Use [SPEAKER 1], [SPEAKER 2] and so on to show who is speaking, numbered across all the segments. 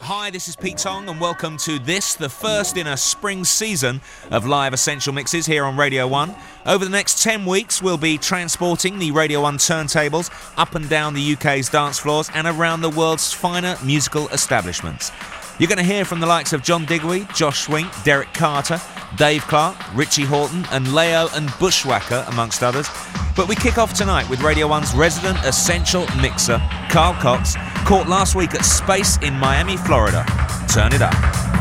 [SPEAKER 1] Hi, this is Pete Tong, and welcome to this, the first in a spring season of live essential mixes here on Radio 1. Over the next 10 weeks, we'll be transporting the Radio 1 turntables up and down the UK's dance floors and around the world's finer musical establishments. You're going to hear from the likes of John Digweed, Josh Wink, Derrick Carter, Dave Clarke, Richie Hawtin, and Layo and Bushwacka, amongst others. But we kick off tonight with Radio 1's resident essential mixer, Carl Cox, caught last week at Space in Miami, Florida. Turn it up.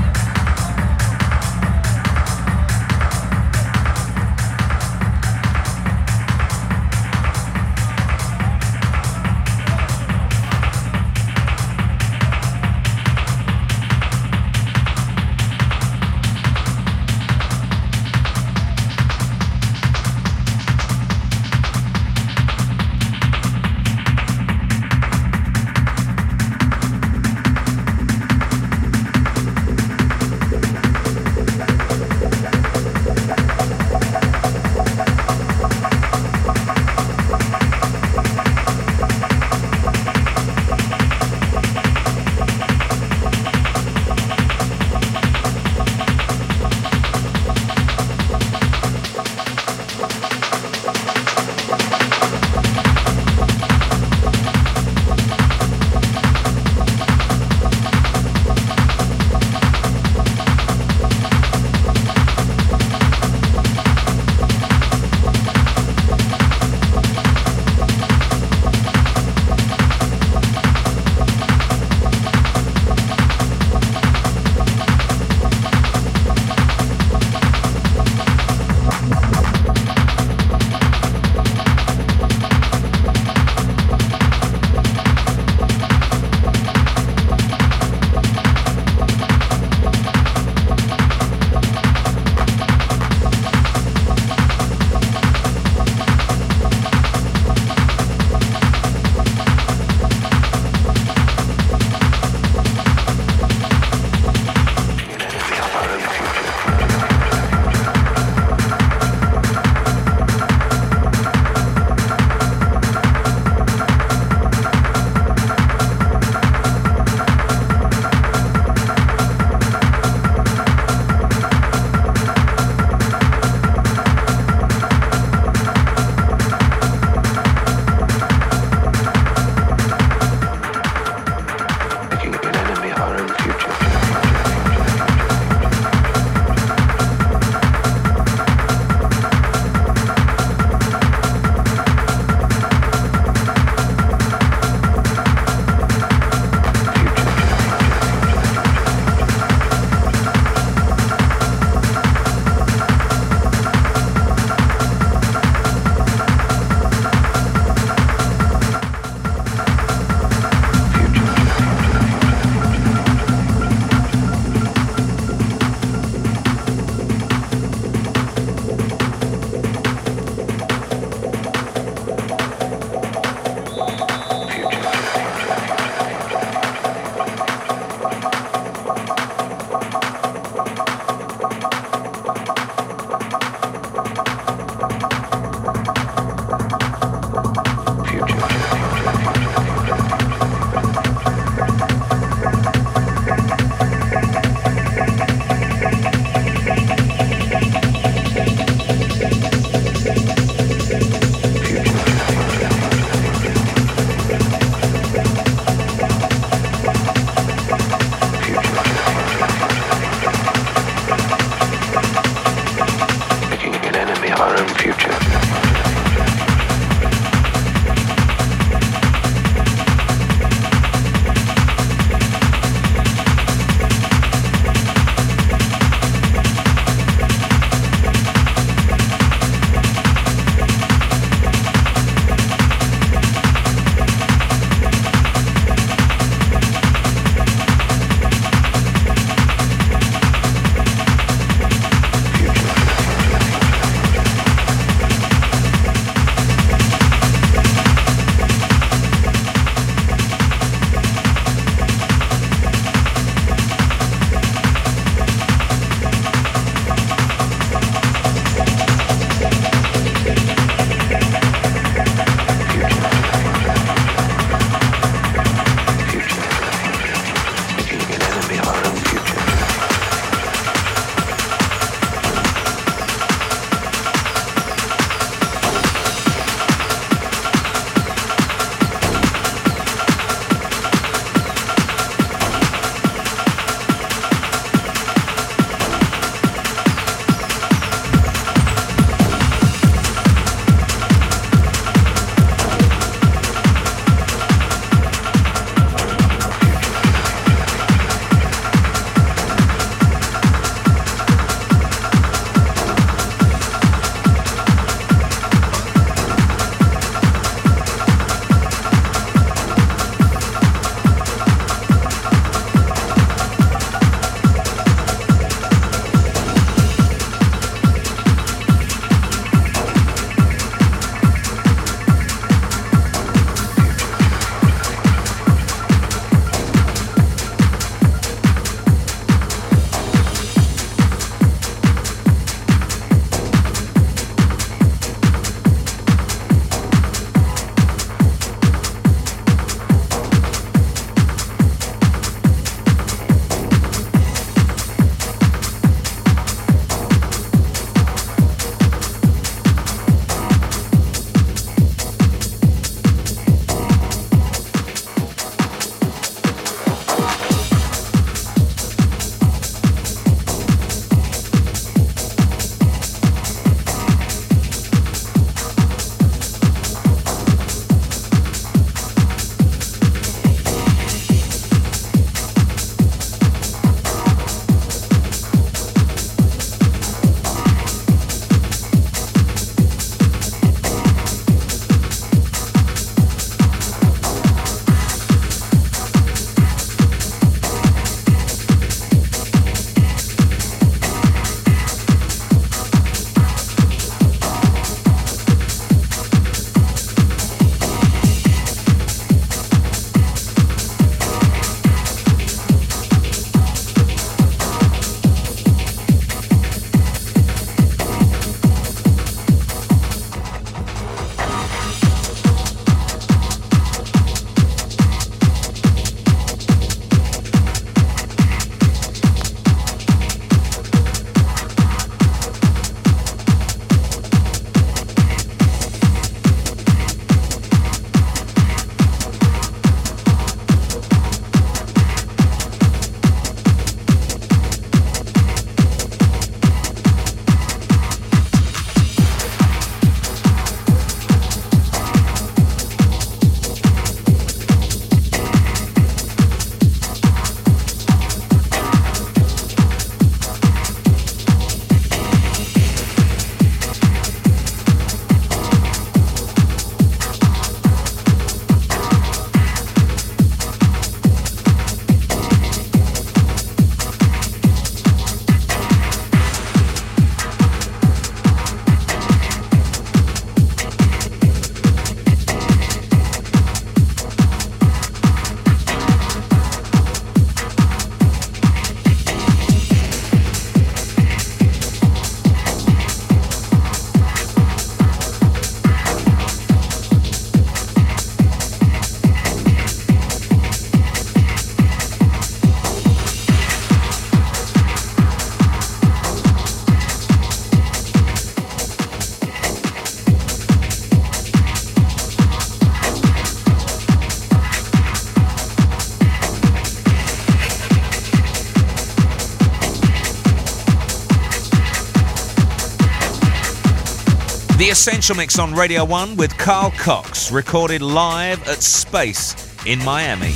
[SPEAKER 1] Essential Mix on Radio 1 with Carl Cox, recorded live at Space in Miami.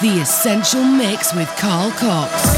[SPEAKER 2] The Essential Mix with Carl Cox.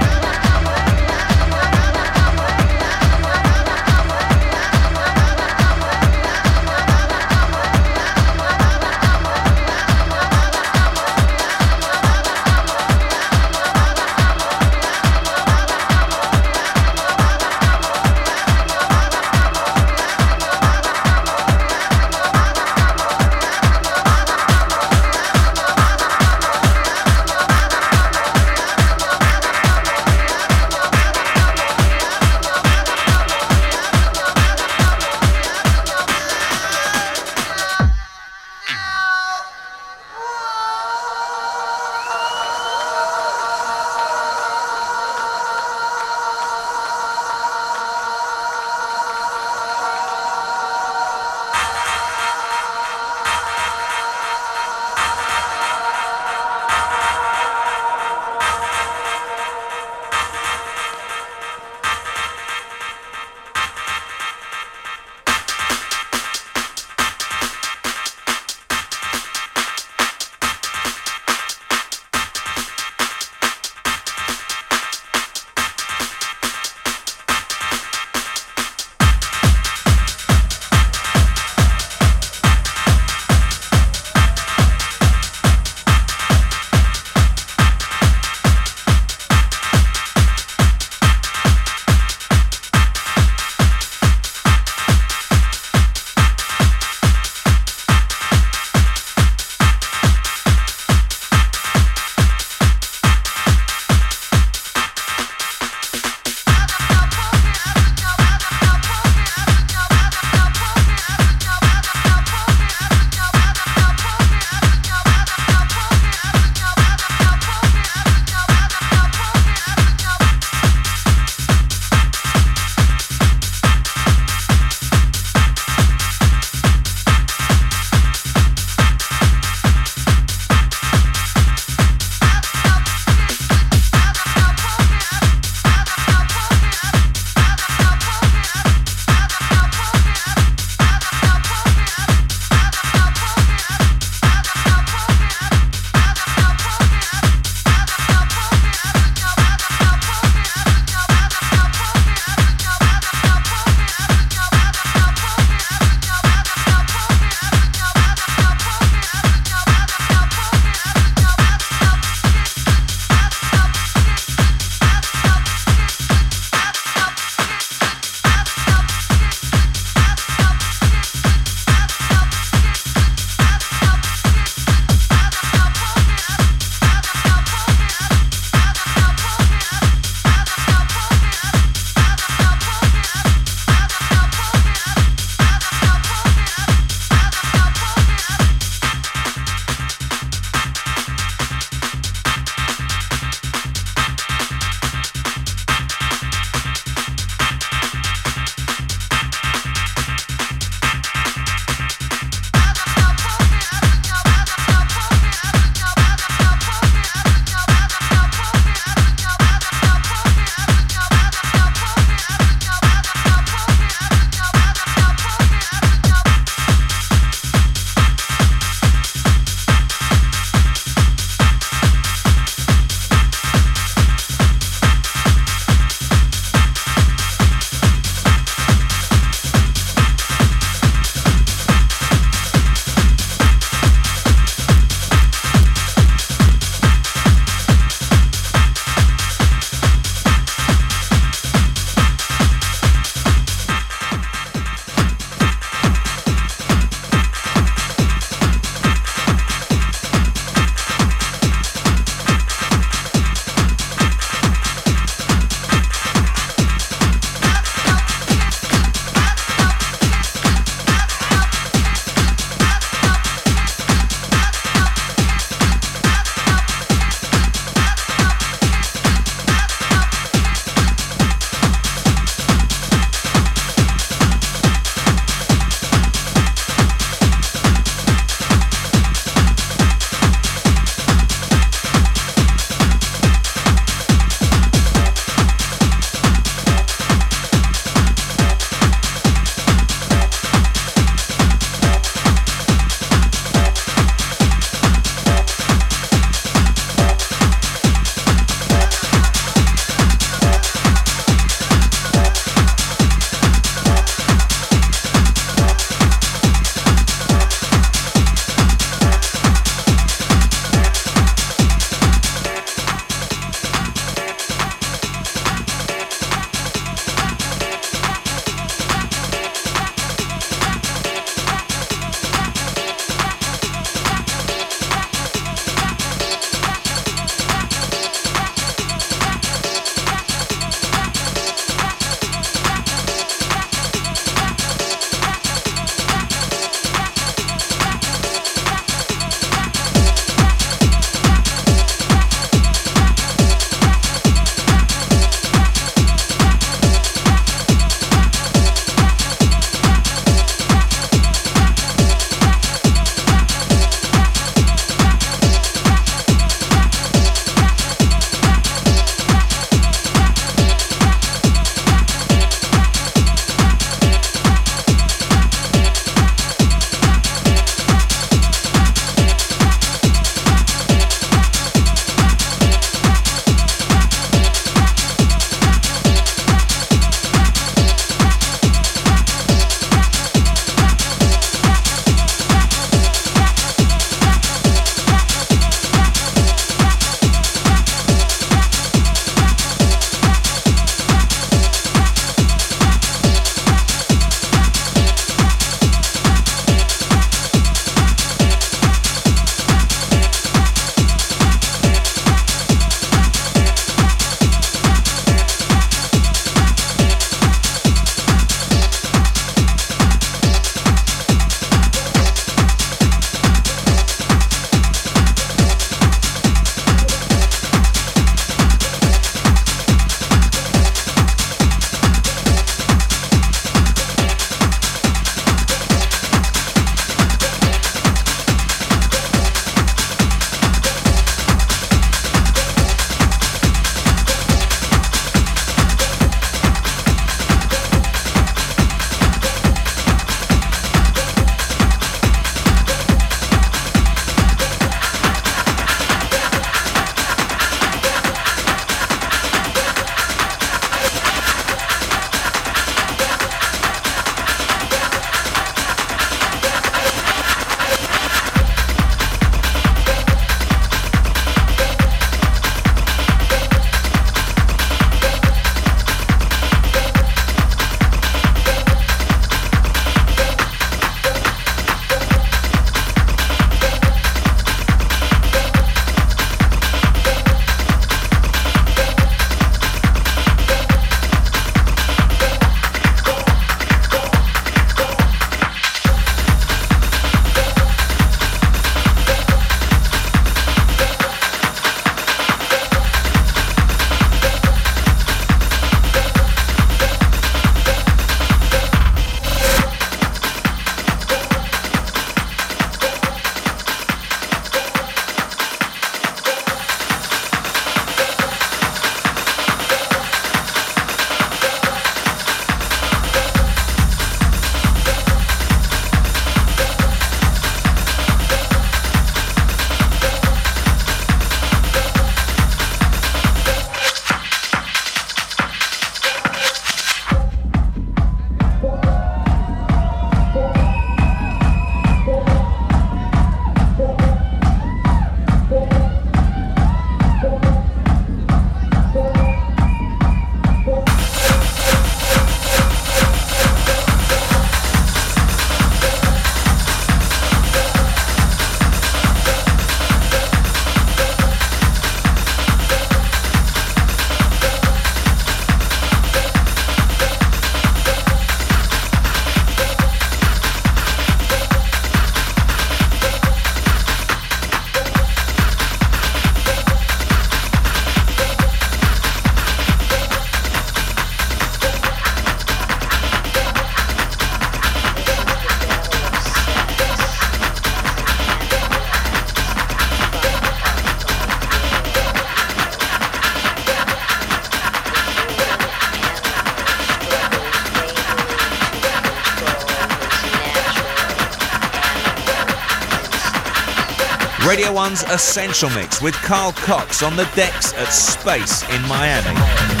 [SPEAKER 3] 1's Essential Mix with Carl Cox on the decks at Space in Miami.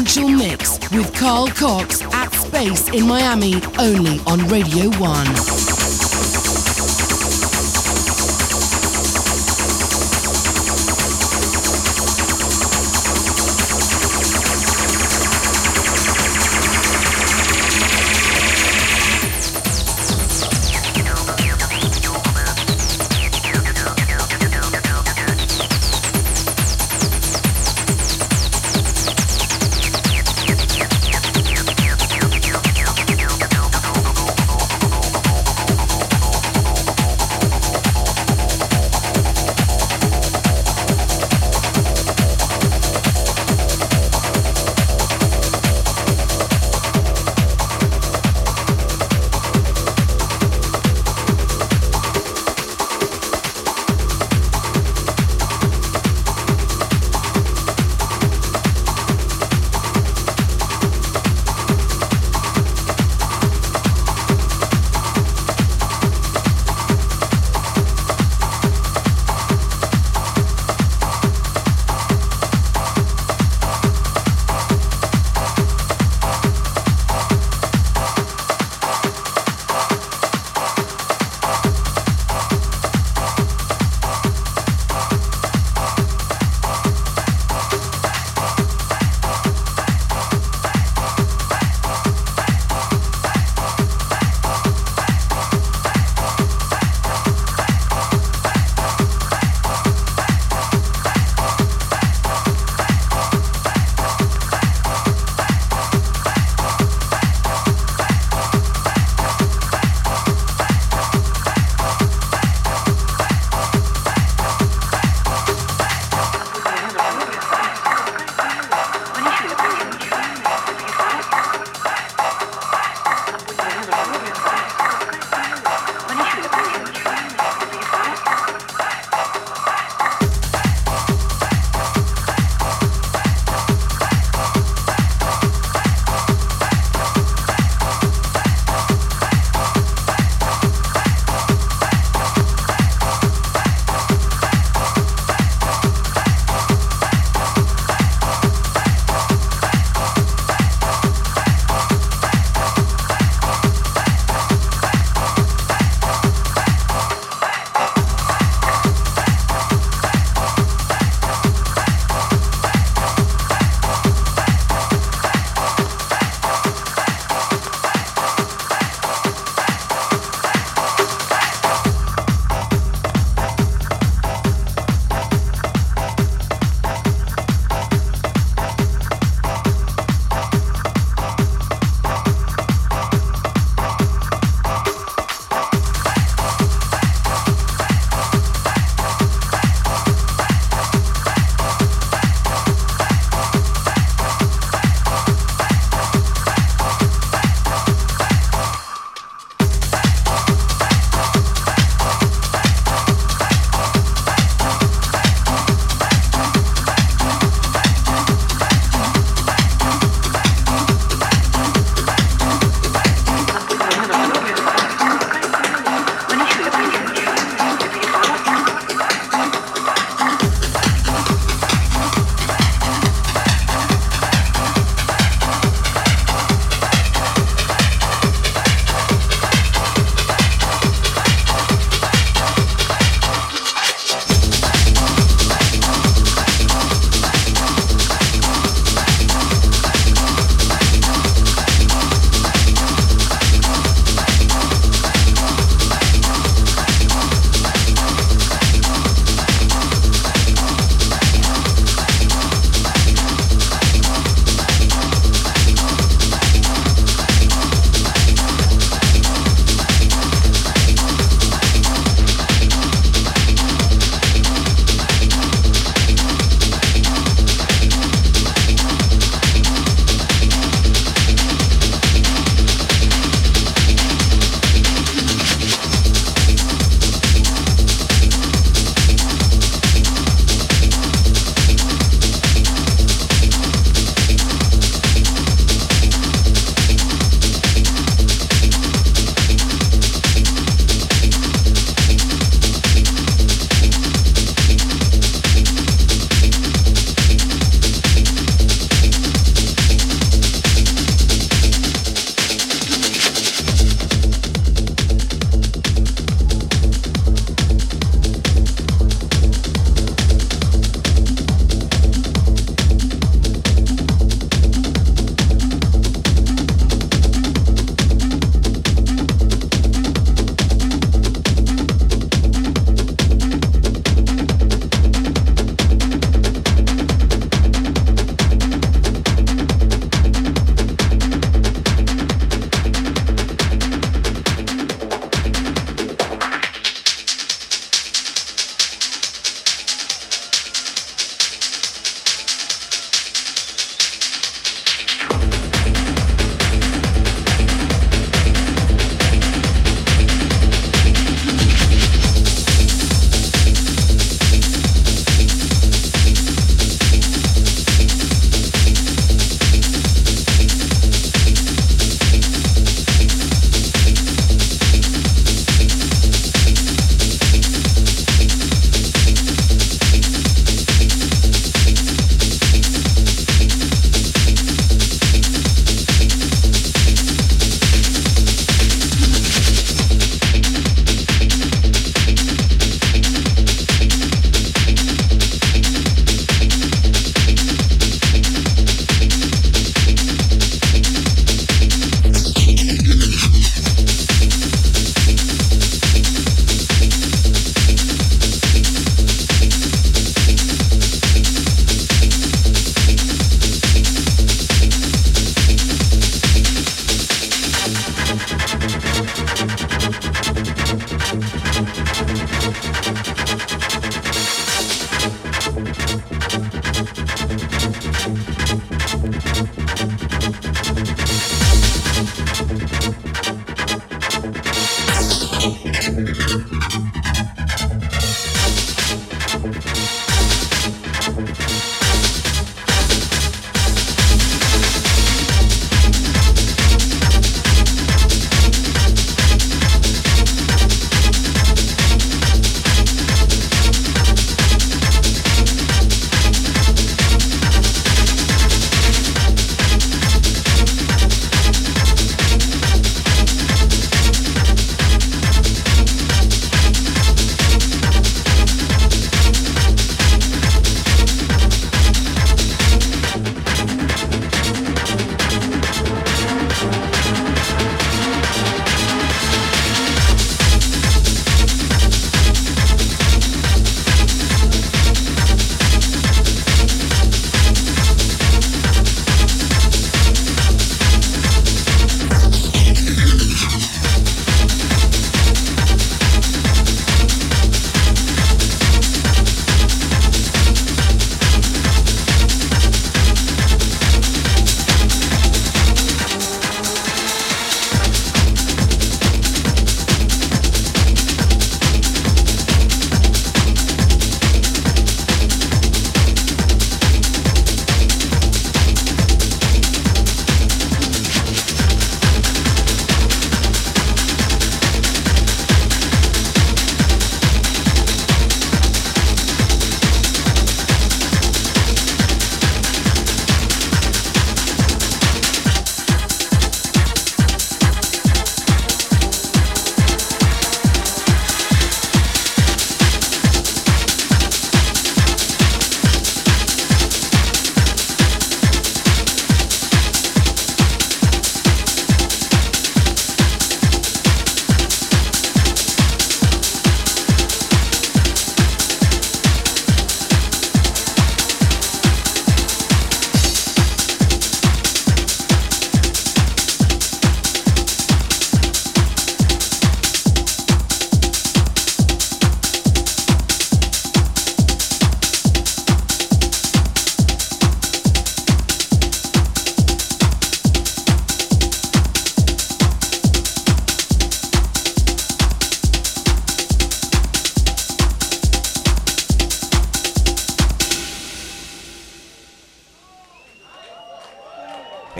[SPEAKER 2] Essential Mix with Carl Cox at Space in Miami, only on Radio 1.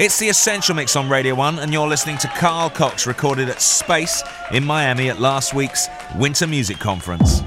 [SPEAKER 1] It's the Essential Mix on Radio 1, and you're listening to Carl Cox recorded at Space in Miami at last week's Winter Music Conference.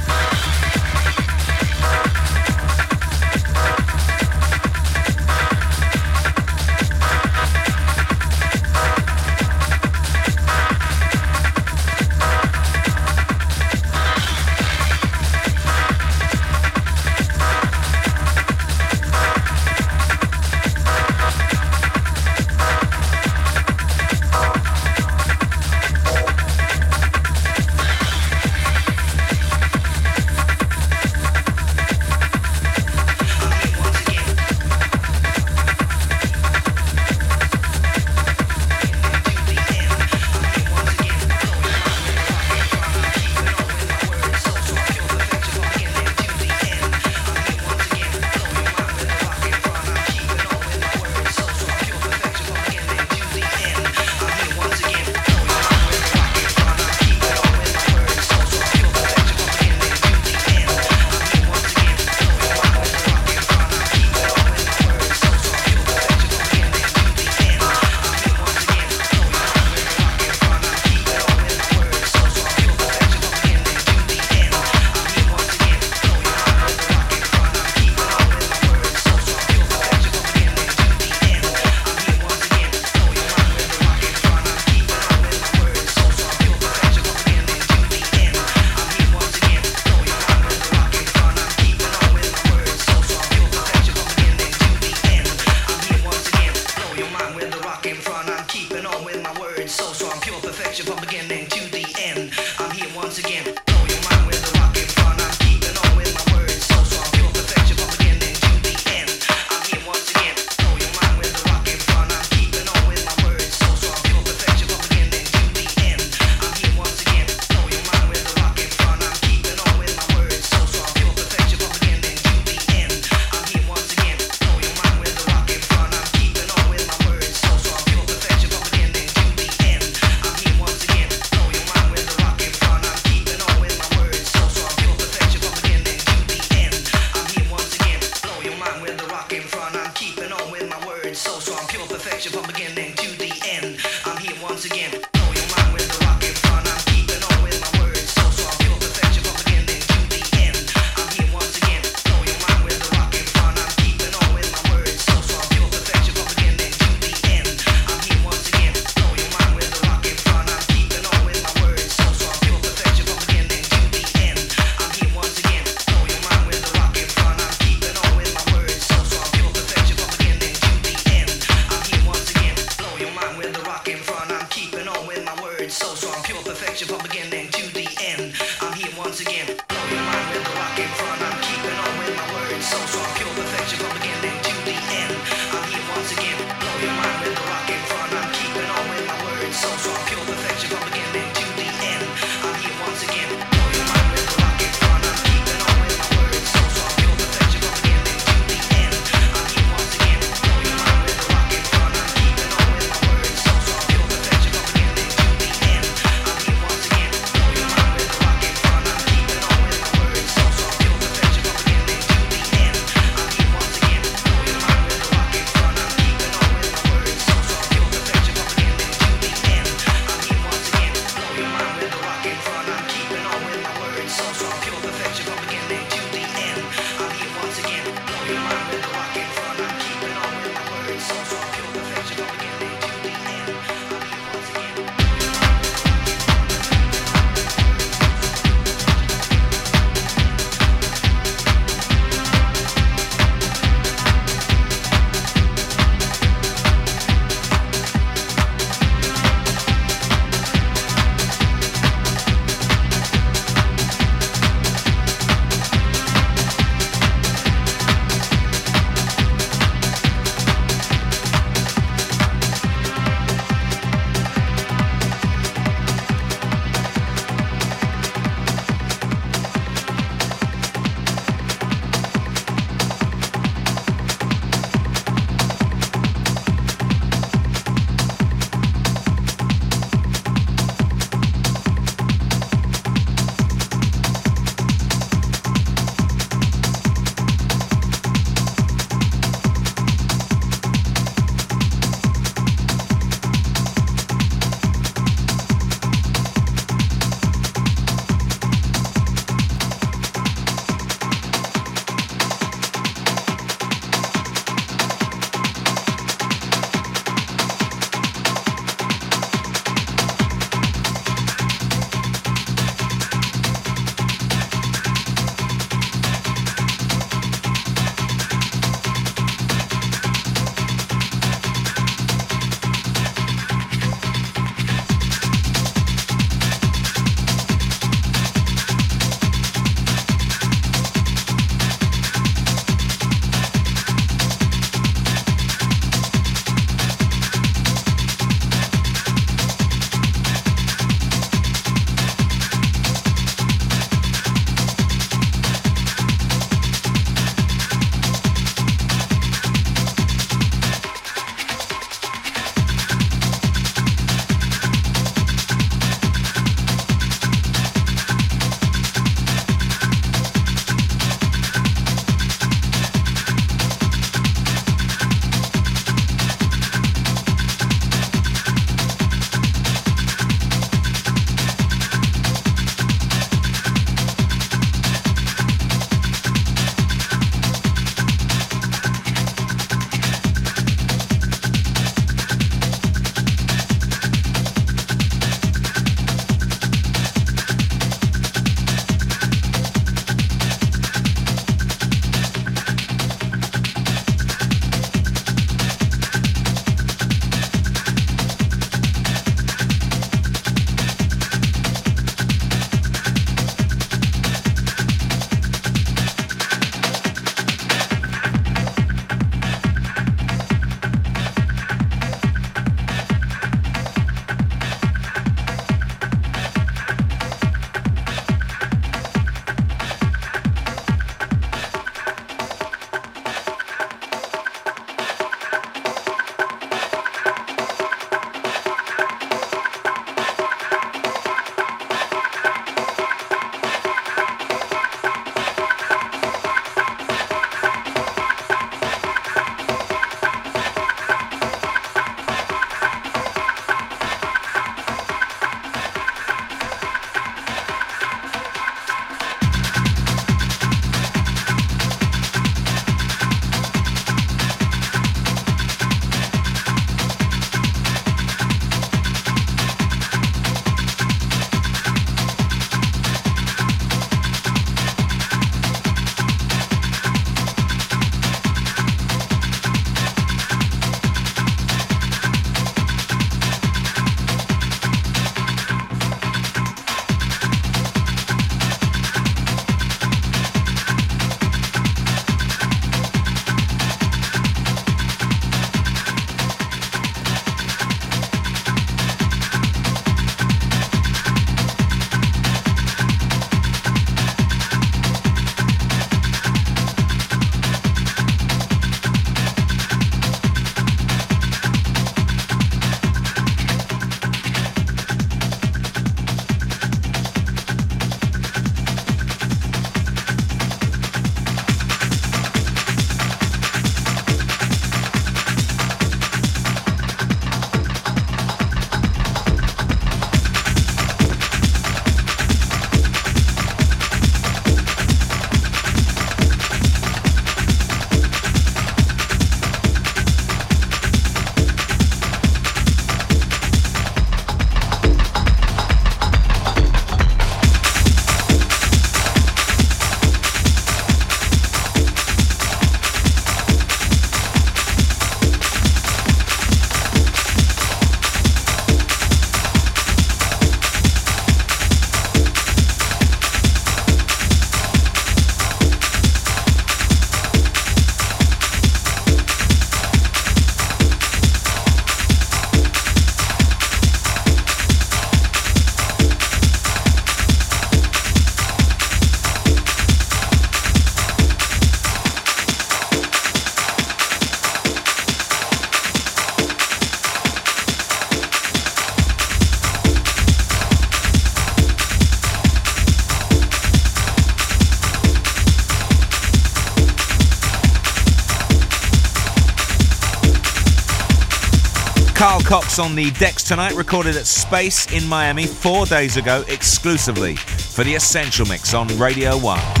[SPEAKER 1] Cox on the decks tonight, recorded at Space in Miami four days ago exclusively for the Essential Mix on Radio 1.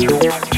[SPEAKER 1] Thank you.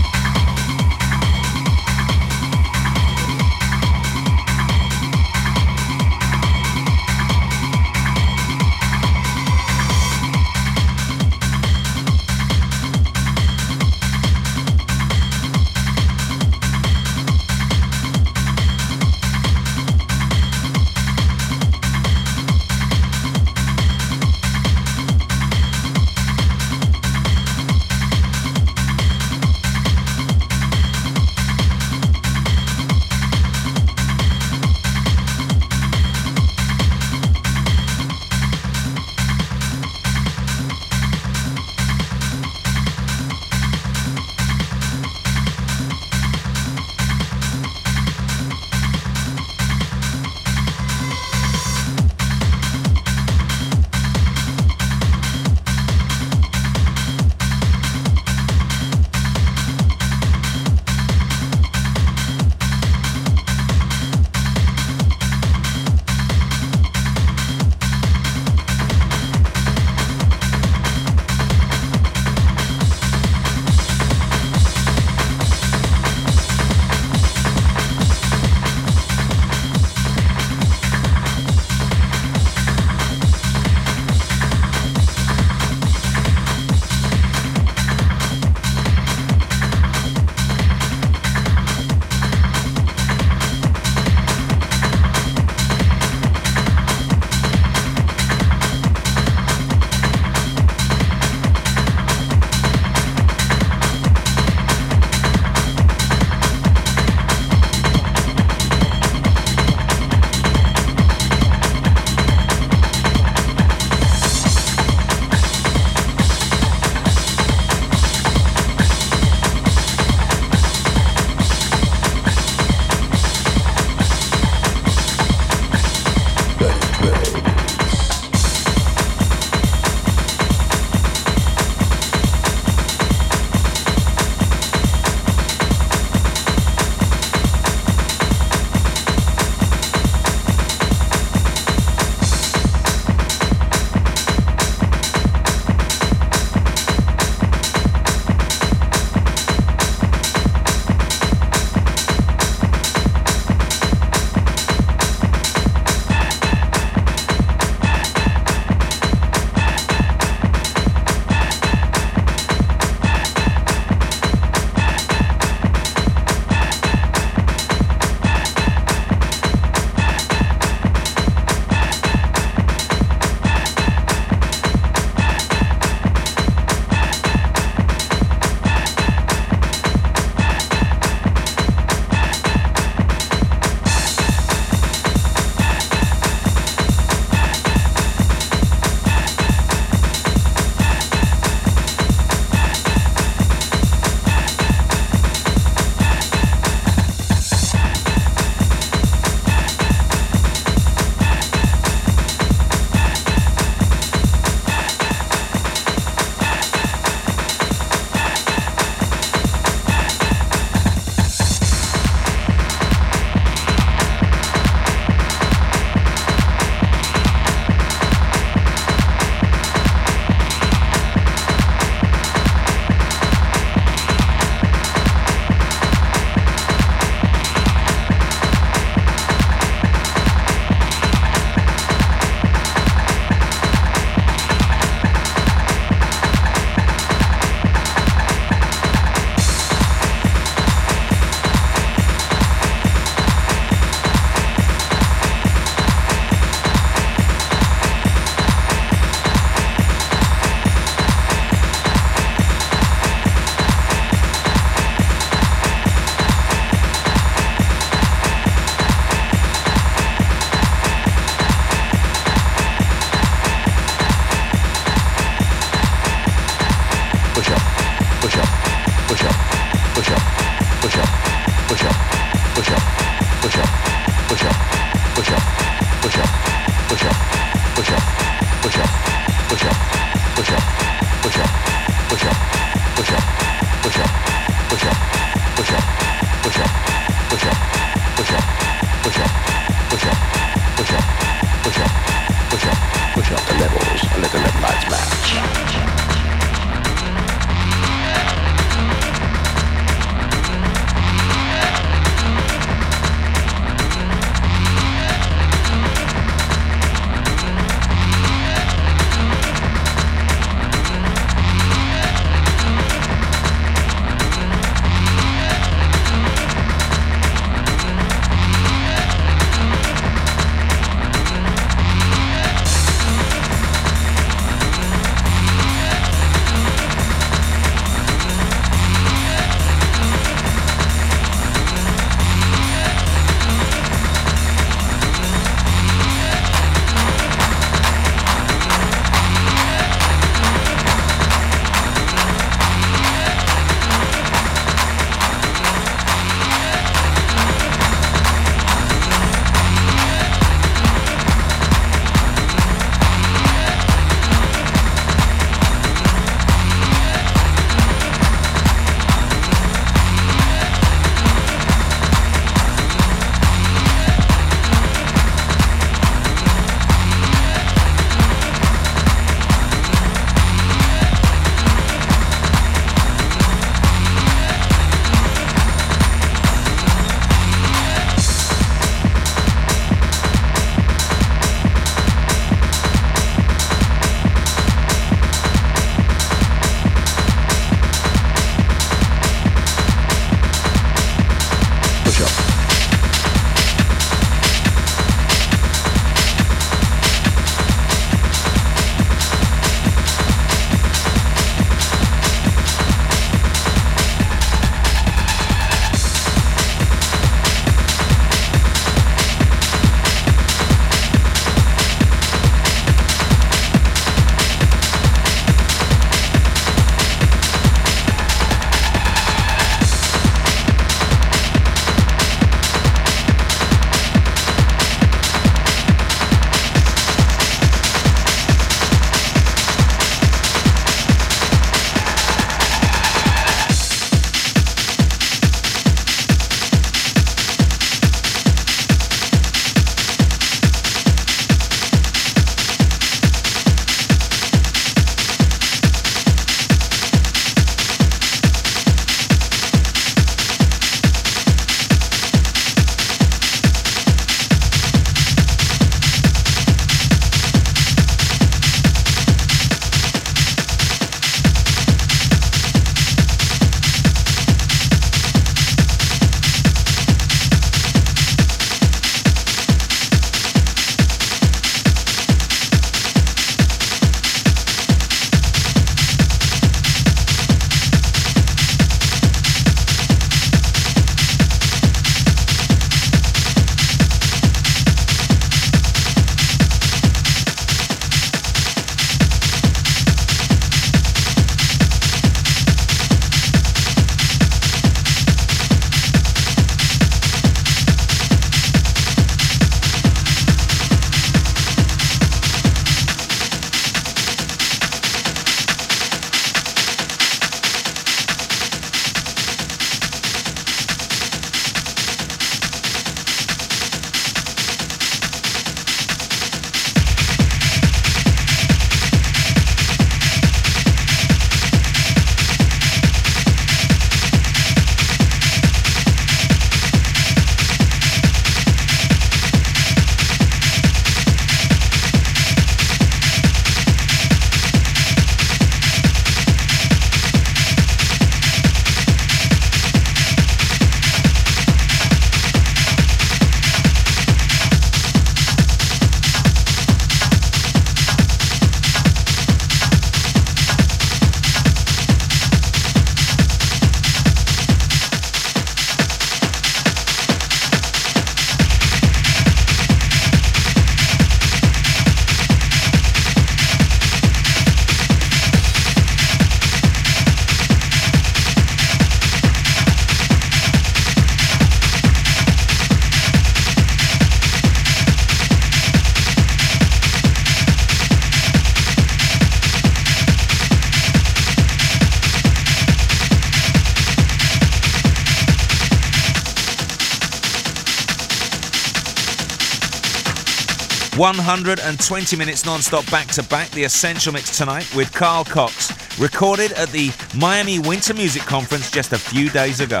[SPEAKER 1] 120 minutes non-stop back-to-back, the Essential Mix tonight with Carl Cox, recorded at the Miami Winter Music Conference just a few days ago.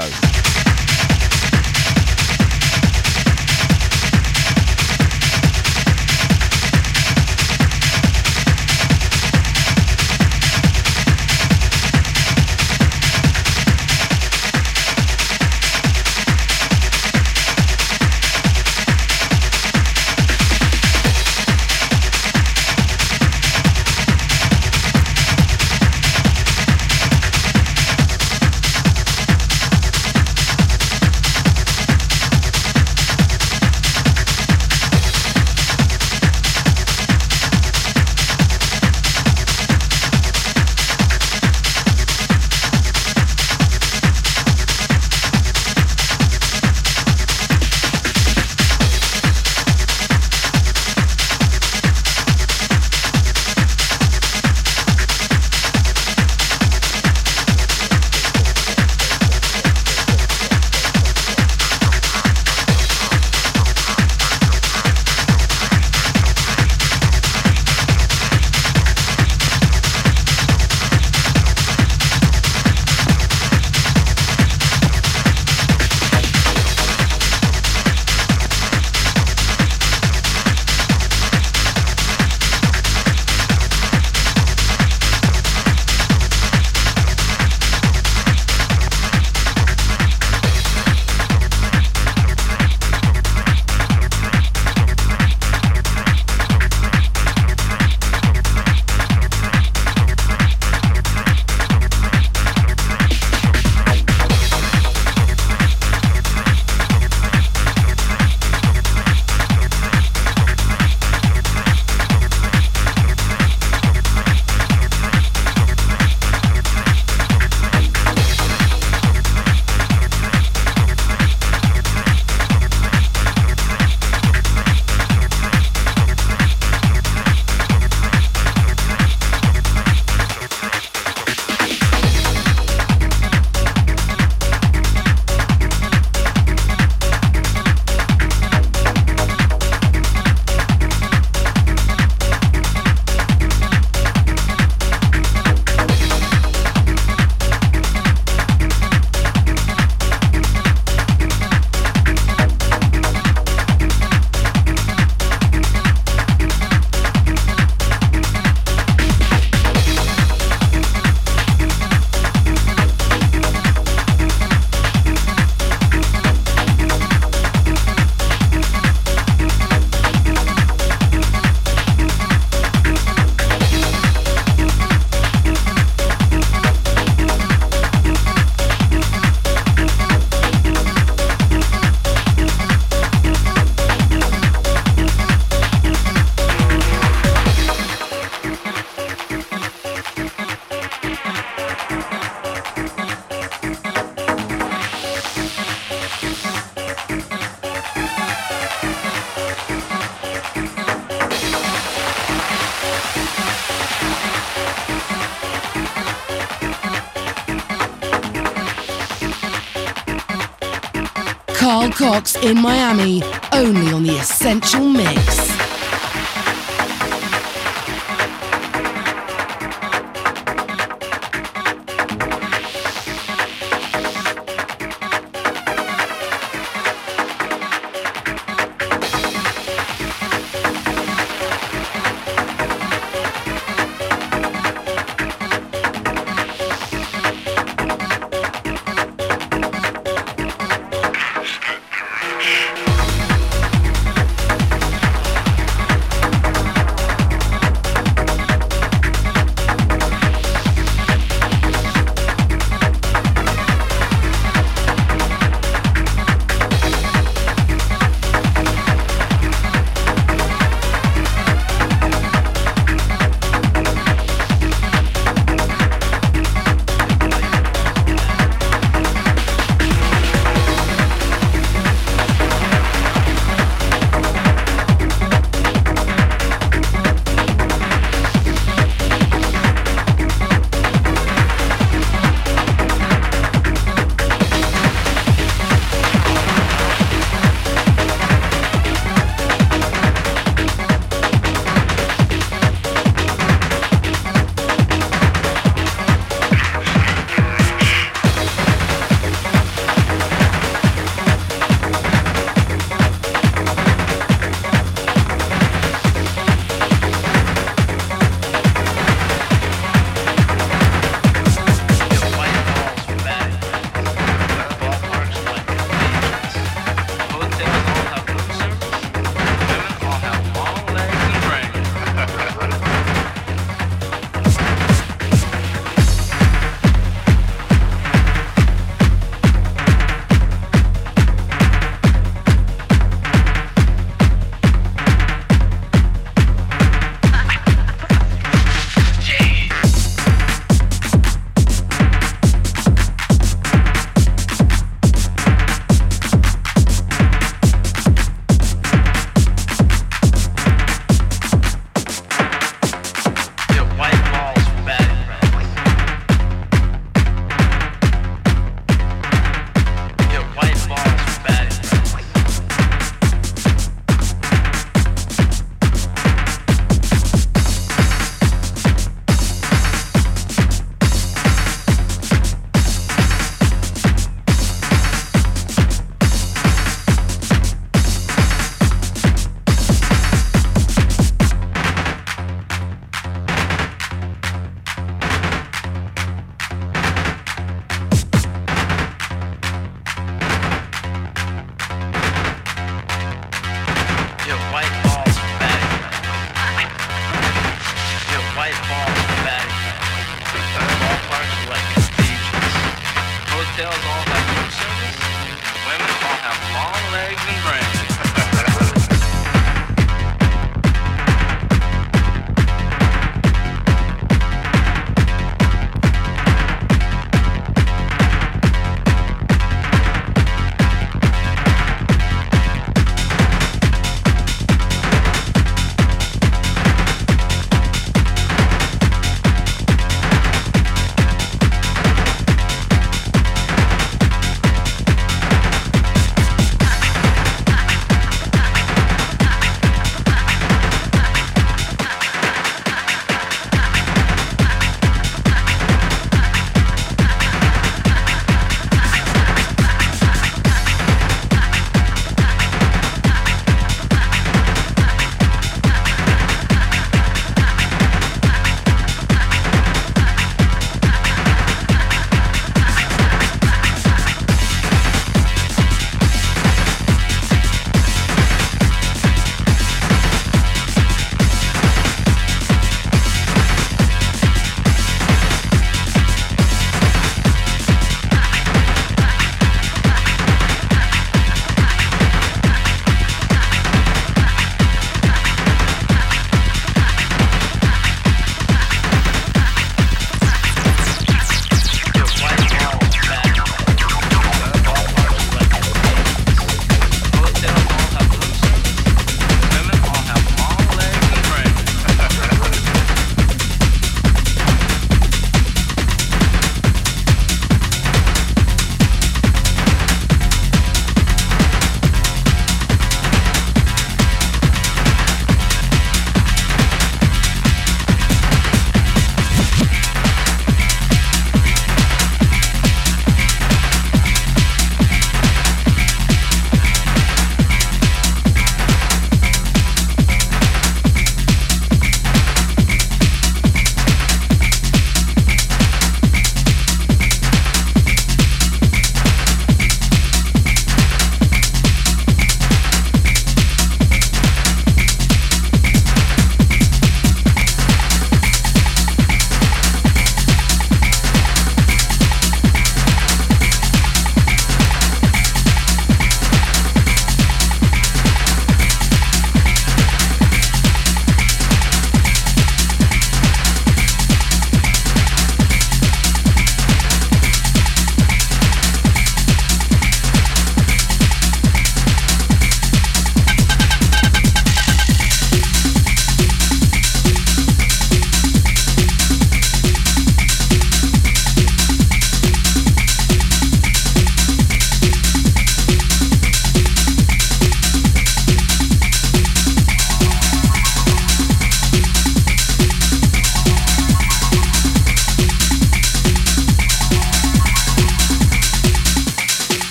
[SPEAKER 2] In Miami, only on the Essential Mix.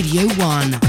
[SPEAKER 2] Radio 1.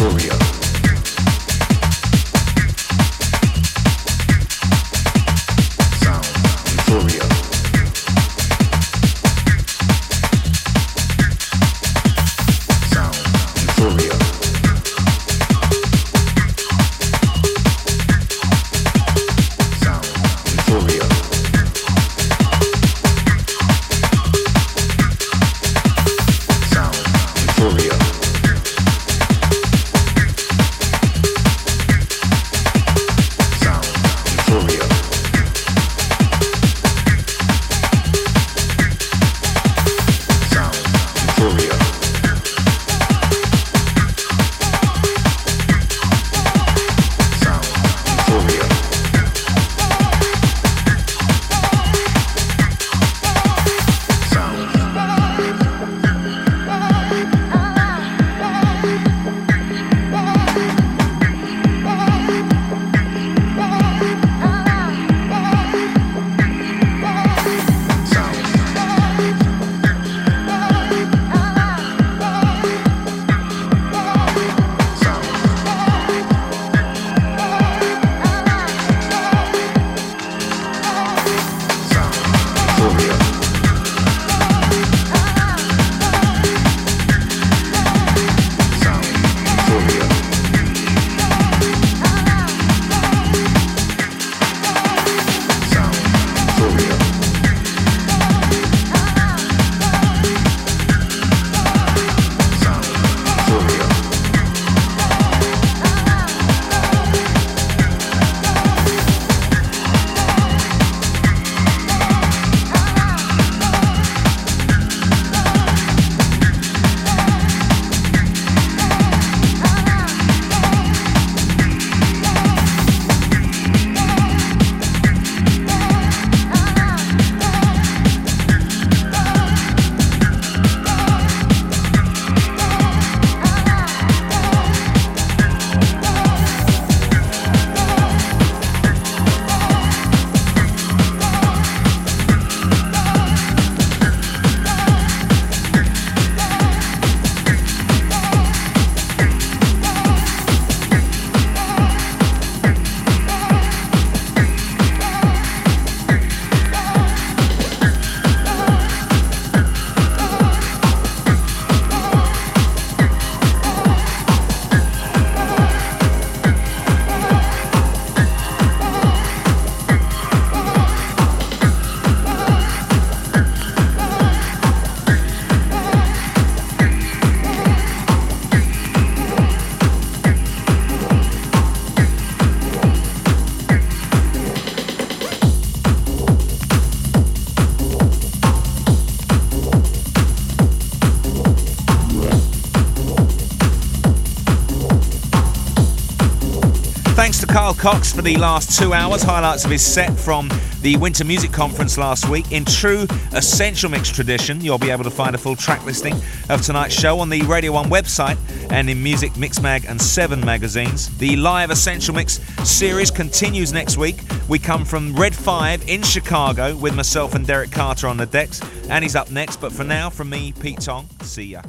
[SPEAKER 1] euphoria. Cox for the last two hours, highlights of his set from the Winter Muzik Conference last week. In true Essential Mix tradition, you'll be able to find a full track listing of tonight's show on the Radio 1 website and in Music Mixmag and 7 magazines. The live Essential Mix series continues next week. We come from Red 5 in Chicago with myself and Derrick Carter on the decks, and he's up next. But for now, from me, Pete Tong, see ya.